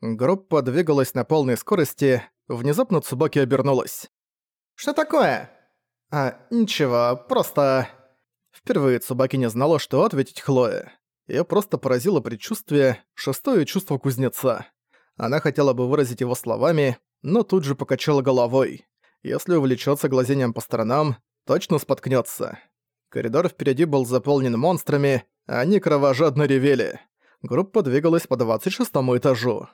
Группа двигалась на полной скорости, внезапно Цубаки обернулась. «Что такое?» «А, ничего, просто...» Впервые Цубаки не знала, что ответить Хлое. Её просто поразило предчувствие, шестое чувство кузнеца. Она хотела бы выразить его словами, но тут же покачала головой. Если увлечётся глазением по сторонам, точно споткнётся. Коридор впереди был заполнен монстрами, а они кровожадно ревели. Группа двигалась по 26 этажу.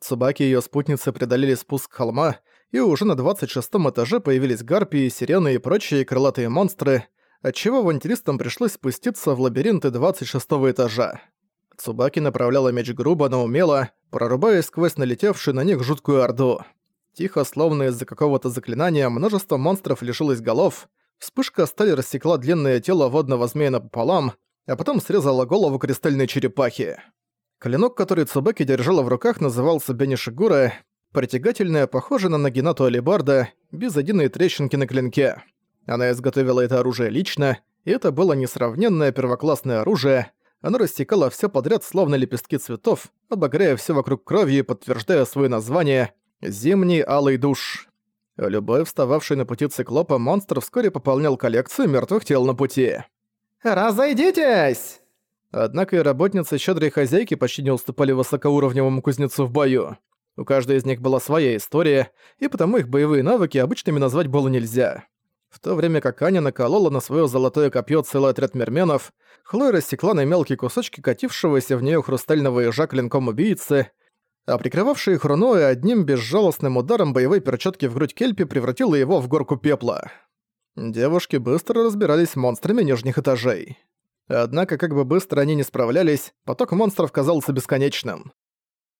Цубаки и её спутницы преодолели спуск холма, и уже на 26 этаже появились гарпии, сирены и прочие крылатые монстры, отчего авантюристам пришлось спуститься в лабиринты 26 этажа. Цубаки направляла меч грубо, но умело, прорубая сквозь налетевшую на них жуткую орду. Тихо, словно из-за какого-то заклинания, множество монстров лишилось голов, вспышка стали рассекла длинное тело водного змея напополам, а потом срезала голову кристальной черепахи. Клинок, который Цубаки держала в руках, назывался Бенишигура, притягательная, похожая на Нагинату Алибарда, без единой трещинки на клинке. Она изготовила это оружие лично, и это было несравненное первоклассное оружие. Оно растекало все подряд, словно лепестки цветов, обогряя все вокруг кровью и подтверждая свое название «Зимний алый душ». Любой встававший на пути циклопа монстр вскоре пополнял коллекцию мертвых тел на пути. «Разойдитесь!» Однако и работницы щедрой хозяйки почти не уступали высокоуровневому кузнецу в бою. У каждой из них была своя история, и потому их боевые навыки обычными назвать было нельзя. В то время как Аня наколола на своё золотое копье целый отряд мерменов, Хлоя рассекла на мелкие кусочки катившегося в неё хрустального ежа клинком убийцы, а прикрывавший их руной одним безжалостным ударом боевой перчатки в грудь Кельпи превратила его в горку пепла. Девушки быстро разбирались с монстрами нижних этажей. Однако, как бы быстро они не справлялись, поток монстров казался бесконечным.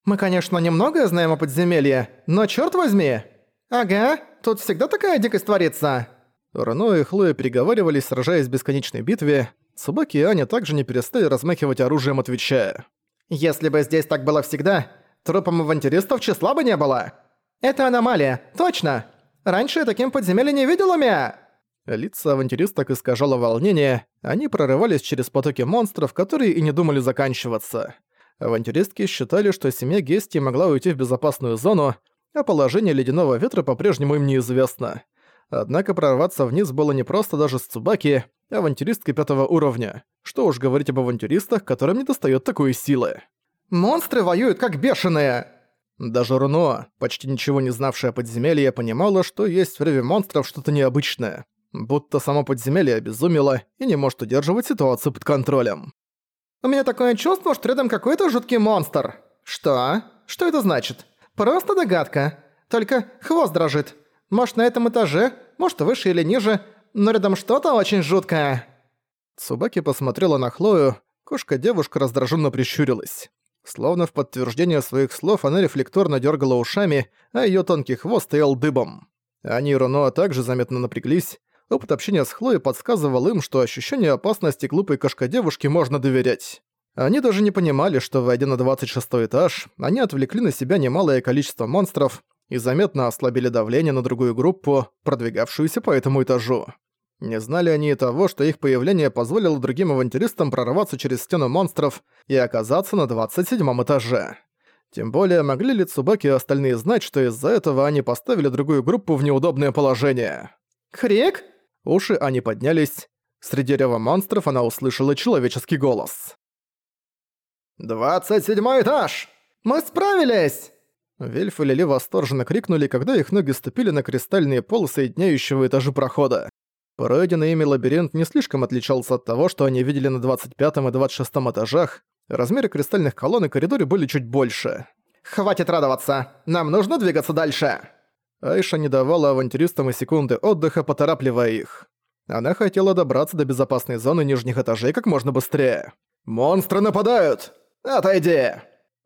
«Мы, конечно, немного знаем о подземелье, но чёрт возьми!» «Ага, тут всегда такая дикость творится!» Рено и Хлоя переговаривались, сражаясь в бесконечной битве. Собаки и Аня также не перестали размахивать оружием, отвечая. «Если бы здесь так было всегда, трупом авантюристов числа бы не было! Это аномалия, точно! Раньше я таким подземельем не видела мя!» Лица авантюристок искажало волнение, они прорывались через потоки монстров, которые и не думали заканчиваться. Авантюристки считали, что семья Гести могла уйти в безопасную зону, а положение ледяного ветра по-прежнему им неизвестно. Однако прорваться вниз было непросто даже с Цубаки, авантюристкой пятого уровня. Что уж говорить об авантюристах, которым не достает такой силы. «Монстры воюют как бешеные!» Даже Руно, почти ничего не знавшая о подземелье, понимала, что есть в реве монстров что-то необычное. Будто само подземелье обезумело и не может удерживать ситуацию под контролем. «У меня такое чувство, что рядом какой-то жуткий монстр». «Что? Что это значит?» «Просто догадка. Только хвост дрожит. Может, на этом этаже, может, выше или ниже, но рядом что-то очень жуткое». Цубаки посмотрела на Хлою, кошка-девушка раздраженно прищурилась. Словно в подтверждение своих слов она рефлекторно дергала ушами, а ее тонкий хвост стоял дыбом. Они и Руно также заметно напряглись. Опыт общения с Хлоей подсказывал им, что ощущение опасности глупой кошка-девушки можно доверять. Они даже не понимали, что, войдя на 26 этаж, они отвлекли на себя немалое количество монстров, и заметно ослабили давление на другую группу, продвигавшуюся по этому этажу. Не знали они и того, что их появление позволило другим авантюристам прорваться через стену монстров и оказаться на 27 этаже. Тем более, могли ли Цубаки и остальные знать, что из-за этого они поставили другую группу в неудобное положение? «Крик?» Уши они поднялись. Среди рева монстров она услышала человеческий голос. «Двадцать седьмой этаж! Мы справились!» Вельф и Лили восторженно крикнули, когда их ноги ступили на кристальные полы соединяющего этажи прохода. Пройденный ими лабиринт не слишком отличался от того, что они видели на 25 и 26 этажах. Размеры кристальных колонн и коридоре были чуть больше. «Хватит радоваться! Нам нужно двигаться дальше!» Айша не давала авантюристам и секунды отдыха, поторапливая их. Она хотела добраться до безопасной зоны нижних этажей как можно быстрее. «Монстры нападают! Отойди!»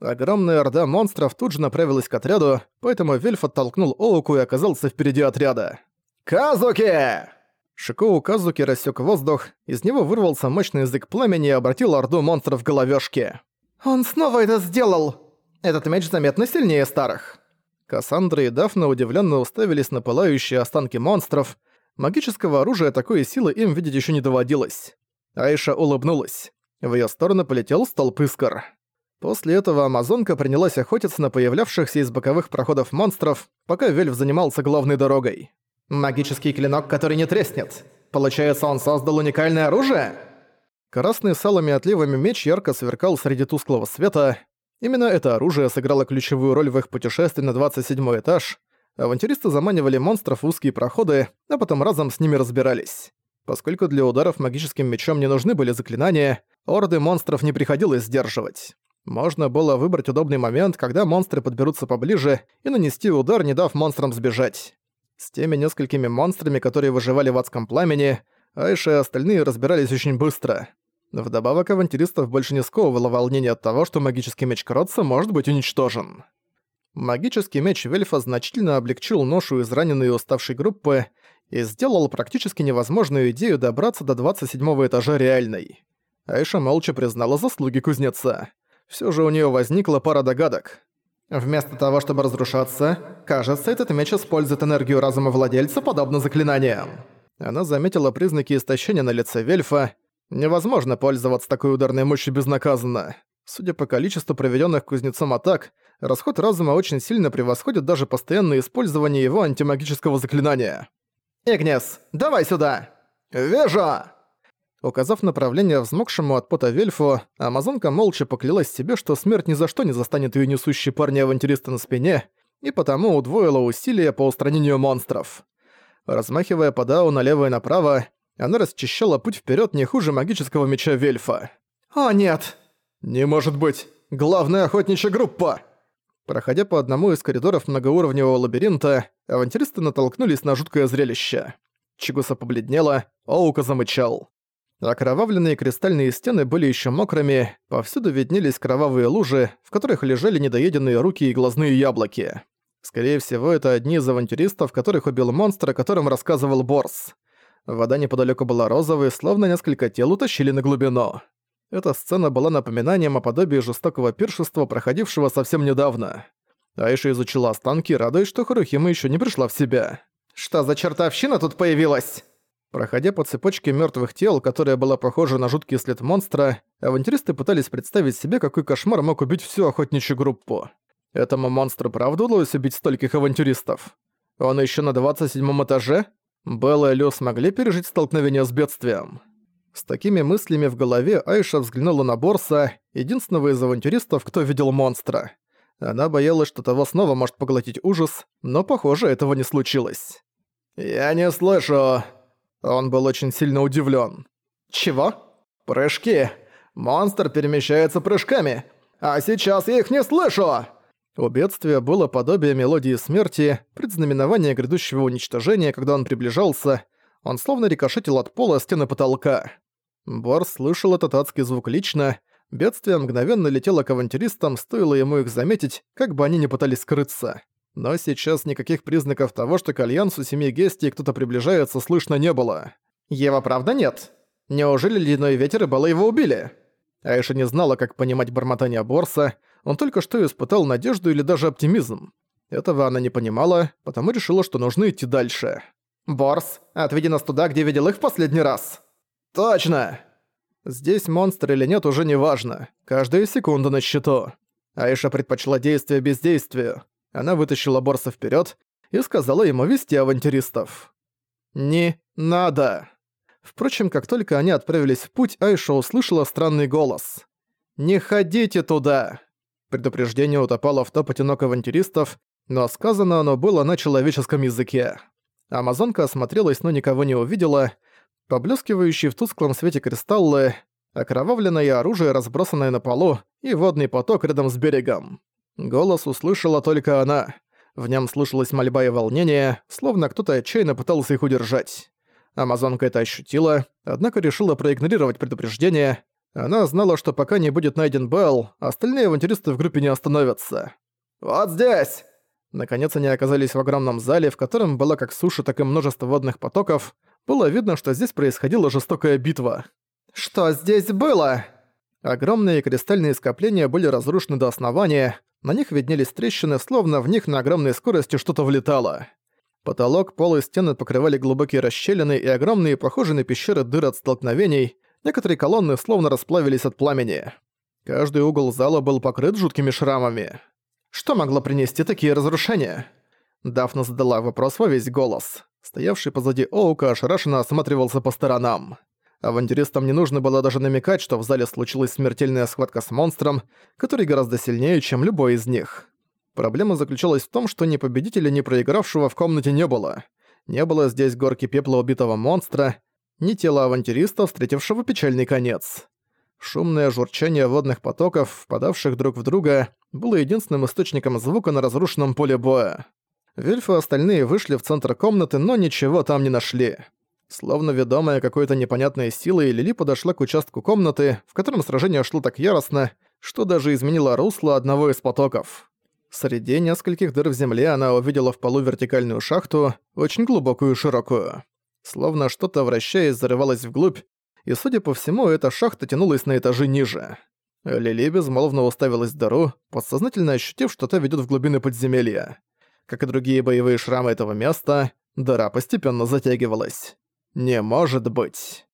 Огромная орда монстров тут же направилась к отряду, поэтому Вельф оттолкнул Оуку и оказался впереди отряда. «Казуки!» Шикоу Казуки рассек воздух, из него вырвался мощный язык пламени и обратил орду монстров в головёшки. «Он снова это сделал! Этот меч заметно сильнее старых!» Кассандра и Дафна удивленно уставились на пылающие останки монстров. Магического оружия такой силы им видеть еще не доводилось. Айша улыбнулась. В ее сторону полетел столб искр. После этого Амазонка принялась охотиться на появлявшихся из боковых проходов монстров, пока Вельф занимался главной дорогой. «Магический клинок, который не треснет. Получается, он создал уникальное оружие?» Красный с алыми отливами меч ярко сверкал среди тусклого света. Именно это оружие сыграло ключевую роль в их путешествии на 27 этаж. Авантюристы заманивали монстров в узкие проходы, а потом разом с ними разбирались. Поскольку для ударов магическим мечом не нужны были заклинания, орды монстров не приходилось сдерживать. Можно было выбрать удобный момент, когда монстры подберутся поближе, и нанести удар, не дав монстрам сбежать. С теми несколькими монстрами, которые выживали в адском пламени, Айша и остальные разбирались очень быстро. Вдобавок, авантюристов больше не сковывало волнение от того, что магический меч Кротца может быть уничтожен. Магический меч Вельфа значительно облегчил ношу израненной и уставшей группы и сделал практически невозможную идею добраться до 27 этажа реальной. Айша молча признала заслуги кузнеца. Все же у нее возникла пара догадок. Вместо того, чтобы разрушаться, кажется, этот меч использует энергию разума владельца, подобно заклинаниям. Она заметила признаки истощения на лице Вельфа. Невозможно пользоваться такой ударной мощью безнаказанно. Судя по количеству проведенных кузнецом атак, расход разума очень сильно превосходит даже постоянное использование его антимагического заклинания. «Игнес, давай сюда!» «Вижу!» Указав направление взмокшему от пота Вельфу, Амазонка молча поклялась себе, что смерть ни за что не застанет ее несущей парня-авантюриста на спине, и потому удвоила усилия по устранению монстров. Размахивая по дау налево и направо, она расчищала путь вперед не хуже магического меча Вельфа. «О, нет!» «Не может быть! Главная охотничья группа!» Проходя по одному из коридоров многоуровневого лабиринта, авантюристы натолкнулись на жуткое зрелище. Чигуса побледнела, Оука замычал. Окровавленные кристальные стены были еще мокрыми, повсюду виднелись кровавые лужи, в которых лежали недоеденные руки и глазные яблоки. Скорее всего, это одни из авантюристов, которых убил монстр, о котором рассказывал Борс. Вода неподалеку была розовой, словно несколько тел утащили на глубину. Эта сцена была напоминанием о подобии жестокого пиршества, проходившего совсем недавно. Айша изучила останки, радуясь, что Харухима еще не пришла в себя. «Что за чертовщина тут появилась?» Проходя по цепочке мертвых тел, которая была похожа на жуткий след монстра, авантюристы пытались представить себе, какой кошмар мог убить всю охотничью группу. Этому монстру правда удалось убить стольких авантюристов? Он еще на 27 этаже? Белла и Лё смогли пережить столкновение с бедствием. С такими мыслями в голове Айша взглянула на Борса, единственного из авантюристов, кто видел монстра. Она боялась, что того снова может поглотить ужас, но, похоже, этого не случилось. «Я не слышу», он был очень сильно удивлен. «Чего?» «Прыжки! Монстр перемещается прыжками! А сейчас я их не слышу!» У бедствия было подобие мелодии смерти, предзнаменование грядущего уничтожения, когда он приближался. Он словно рикошетил от пола стены потолка. Бор слышал этот адский звук лично. Бедствие мгновенно летело к авантюристам, стоило ему их заметить, как бы они ни пытались скрыться. Но сейчас никаких признаков того, что к Альянсу Семьи Гести кто-то приближается, слышно не было. Ева правда нет? Неужели Ледяной Ветер и Бала его убили? Айша не знала, как понимать бормотание Борса, он только что испытал надежду или даже оптимизм. Этого она не понимала, потому решила, что нужно идти дальше. «Борс, отведи нас туда, где видел их в последний раз!» «Точно!» Здесь монстр или нет уже не важно. Каждая секунда на счету. Айша предпочла действие бездействию. Она вытащила Борса вперед и сказала ему вести авантюристов. «Не надо!» Впрочем, как только они отправились в путь, Айша услышала странный голос. «Не ходите туда!» Предупреждение утопало в топоте ног авантюристов, но сказано оно было на человеческом языке. Амазонка осмотрелась, но никого не увидела. Поблескивающие в тусклом свете кристаллы, окровавленное оружие, разбросанное на полу, и водный поток рядом с берегом. Голос услышала только она. В нем слышалась мольба и волнение, словно кто-то отчаянно пытался их удержать. Амазонка это ощутила, однако решила проигнорировать предупреждение. Она знала, что пока не будет найден Белл, остальные авантюристы в группе не остановятся. «Вот здесь!» Наконец они оказались в огромном зале, в котором было как суши, так и множество водных потоков. Было видно, что здесь происходила жестокая битва. «Что здесь было?» Огромные кристальные скопления были разрушены до основания, на них виднелись трещины, словно в них на огромной скорости что-то влетало. Потолок, пол и стены покрывали глубокие расщелины и огромные, похожие на пещеры дыры от столкновений, некоторые колонны словно расплавились от пламени. Каждый угол зала был покрыт жуткими шрамами. Что могло принести такие разрушения? Дафна задала вопрос во весь голос. Стоявший позади Оука ошарашенно осматривался по сторонам. Авантюристам не нужно было даже намекать, что в зале случилась смертельная схватка с монстром, который гораздо сильнее, чем любой из них. Проблема заключалась в том, что ни победителя, ни проигравшего в комнате не было. Не было здесь горки пепла убитого монстра, ни тела авантюриста, встретившего печальный конец. Шумное журчание водных потоков, впадавших друг в друга, было единственным источником звука на разрушенном поле боя. Вильф и остальные вышли в центр комнаты, но ничего там не нашли. Словно ведомая какой-то непонятной силой, Лили подошла к участку комнаты, в котором сражение шло так яростно, что даже изменило русло одного из потоков. Среди нескольких дыр в земле она увидела в полу вертикальную шахту, очень глубокую и широкую. Словно что-то, вращаясь, зарывалось вглубь, и, судя по всему, эта шахта тянулась на этажи ниже. Лили безмолвно уставилась в дыру, подсознательно ощутив, что та ведёт в глубины подземелья. Как и другие боевые шрамы этого места, дыра постепенно затягивалась. Не может быть.